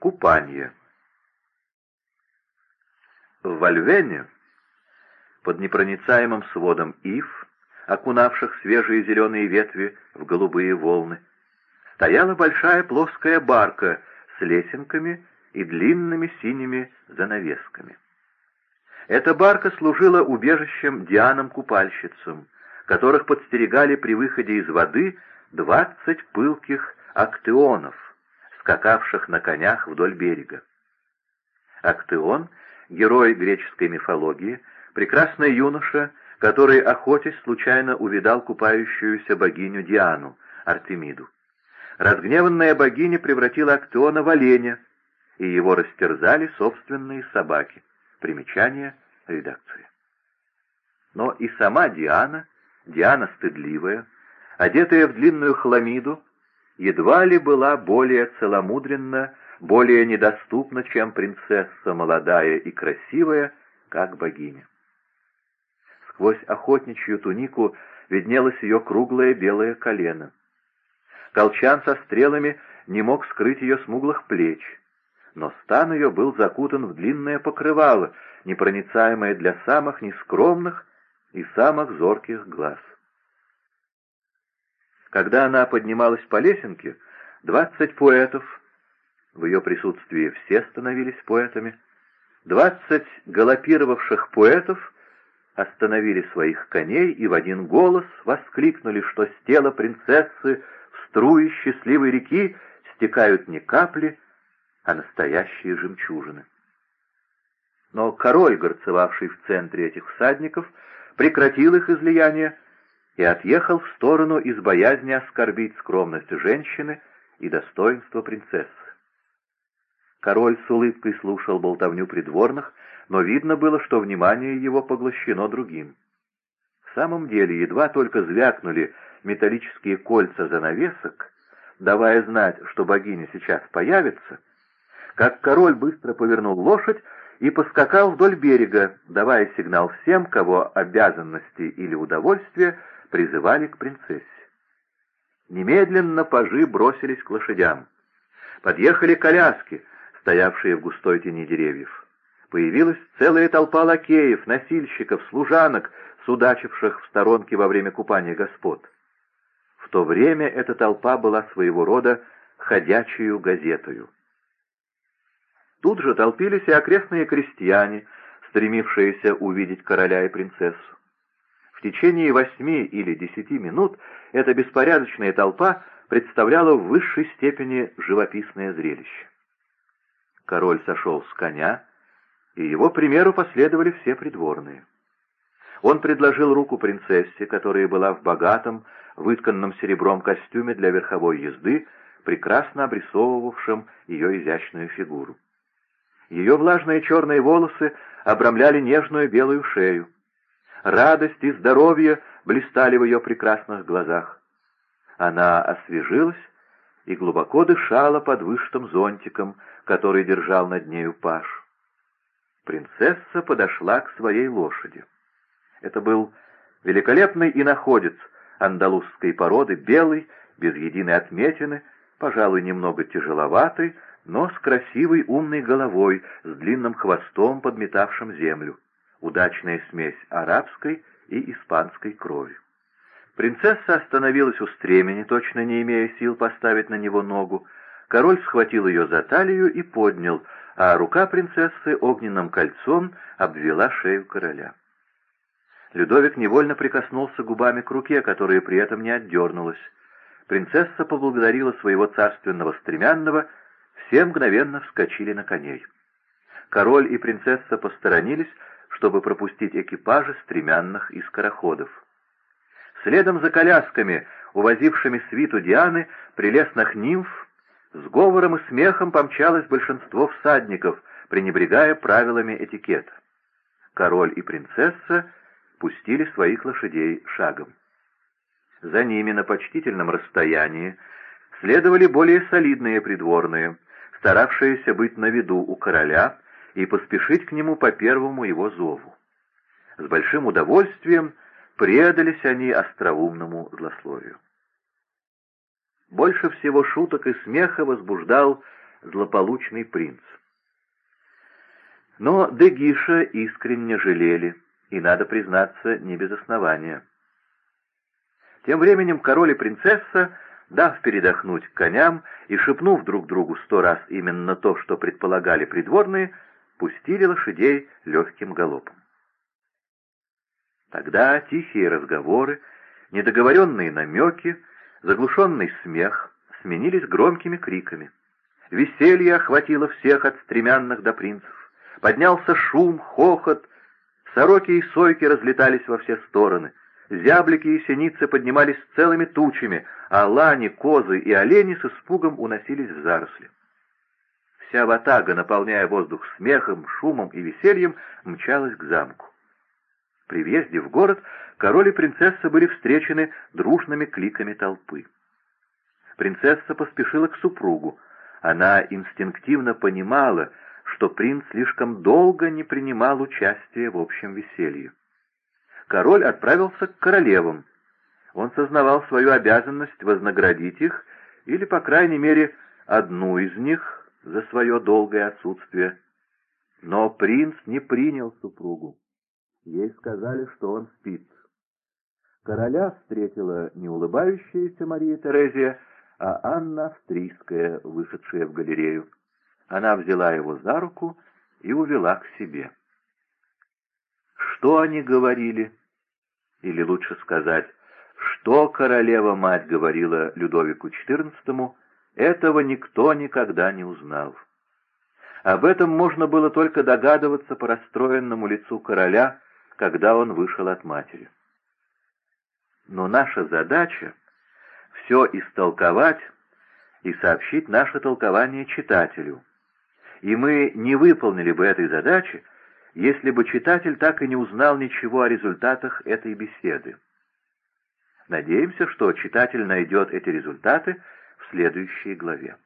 Купание. В Вальвене, под непроницаемым сводом ив, окунавших свежие зеленые ветви в голубые волны, стояла большая плоская барка с лесенками и длинными синими занавесками. Эта барка служила убежищем Дианам-купальщицам, которых подстерегали при выходе из воды двадцать пылких актеонов, скакавших на конях вдоль берега. Актеон — герой греческой мифологии, прекрасный юноша, который, охотясь, случайно увидал купающуюся богиню Диану, Артемиду. Разгневанная богиня превратила Актеона в оленя, и его растерзали собственные собаки. Примечание редакции. Но и сама Диана, Диана стыдливая, одетая в длинную хламиду, едва ли была более целомудренна, более недоступна, чем принцесса молодая и красивая, как богиня. Сквозь охотничью тунику виднелось ее круглое белое колено. Колчан со стрелами не мог скрыть ее смуглых плеч, но стан ее был закутан в длинное покрывало, непроницаемое для самых нескромных и самых зорких глаз. Когда она поднималась по лесенке, двадцать поэтов, в ее присутствии все становились поэтами, двадцать галопировавших поэтов остановили своих коней и в один голос воскликнули, что с тела принцессы в струи счастливой реки стекают не капли, а настоящие жемчужины. Но король, горцевавший в центре этих всадников, прекратил их излияние и отъехал в сторону из боязни оскорбить скромность женщины и достоинство принцессы. Король с улыбкой слушал болтовню придворных, но видно было, что внимание его поглощено другим. В самом деле, едва только звякнули металлические кольца занавесок, давая знать, что богиня сейчас появится, как король быстро повернул лошадь и поскакал вдоль берега, давая сигнал всем, кого обязанности или удовольствие призывали к принцессе. Немедленно пажи бросились к лошадям. Подъехали коляски, стоявшие в густой тени деревьев. Появилась целая толпа лакеев, носильщиков, служанок, судачивших в сторонке во время купания господ. В то время эта толпа была своего рода ходячую газетою. Тут же толпились и окрестные крестьяне, стремившиеся увидеть короля и принцессу. В течение восьми или десяти минут эта беспорядочная толпа представляла в высшей степени живописное зрелище. Король сошел с коня, и его примеру последовали все придворные. Он предложил руку принцессе, которая была в богатом, вытканном серебром костюме для верховой езды, прекрасно обрисовывавшем ее изящную фигуру. Ее влажные черные волосы обрамляли нежную белую шею. Радость и здоровье блистали в ее прекрасных глазах. Она освежилась и глубоко дышала под вышитым зонтиком, который держал над нею паш. Принцесса подошла к своей лошади. Это был великолепный иноходец андалузской породы, белый, без единой отметины, пожалуй, немного тяжеловатый, но с красивой умной головой, с длинным хвостом, подметавшим землю. Удачная смесь арабской и испанской крови. Принцесса остановилась у стремени, точно не имея сил поставить на него ногу. Король схватил ее за талию и поднял, а рука принцессы огненным кольцом обвела шею короля. Людовик невольно прикоснулся губами к руке, которая при этом не отдернулась. Принцесса поблагодарила своего царственного стремянного все мгновенно вскочили на коней. Король и принцесса посторонились, чтобы пропустить экипажи стремянных и скороходов. Следом за колясками, увозившими свиту Дианы, прелестных нимф, с говором и смехом помчалось большинство всадников, пренебрегая правилами этикета. Король и принцесса пустили своих лошадей шагом. За ними на почтительном расстоянии следовали более солидные придворные — старавшиеся быть на виду у короля и поспешить к нему по первому его зову. С большим удовольствием предались они остроумному злословию. Больше всего шуток и смеха возбуждал злополучный принц. Но Дегиша искренне жалели, и, надо признаться, не без основания. Тем временем король и принцесса, дав передохнуть коням и шепнув друг другу сто раз именно то, что предполагали придворные, пустили лошадей легким галопом. Тогда тихие разговоры, недоговоренные намеки, заглушенный смех сменились громкими криками. Веселье охватило всех от стремянных до принцев. Поднялся шум, хохот, сороки и сойки разлетались во все стороны. Зяблики и синицы поднимались целыми тучами, а лани, козы и олени с испугом уносились в заросли. Вся ватага, наполняя воздух смехом, шумом и весельем, мчалась к замку. При въезде в город король и принцесса были встречены дружными кликами толпы. Принцесса поспешила к супругу. Она инстинктивно понимала, что принц слишком долго не принимал участия в общем веселье. Король отправился к королевам. Он сознавал свою обязанность вознаградить их, или, по крайней мере, одну из них за свое долгое отсутствие. Но принц не принял супругу. Ей сказали, что он спит. Короля встретила не улыбающаяся Мария Терезия, а Анна Австрийская, вышедшая в галерею. Она взяла его за руку и увела к себе. Что они говорили? Или лучше сказать, что королева-мать говорила Людовику XIV, этого никто никогда не узнал. Об этом можно было только догадываться по расстроенному лицу короля, когда он вышел от матери. Но наша задача — все истолковать и сообщить наше толкование читателю — и мы не выполнили бы этой задачи, если бы читатель так и не узнал ничего о результатах этой беседы. Надеемся, что читатель найдет эти результаты следующей главе.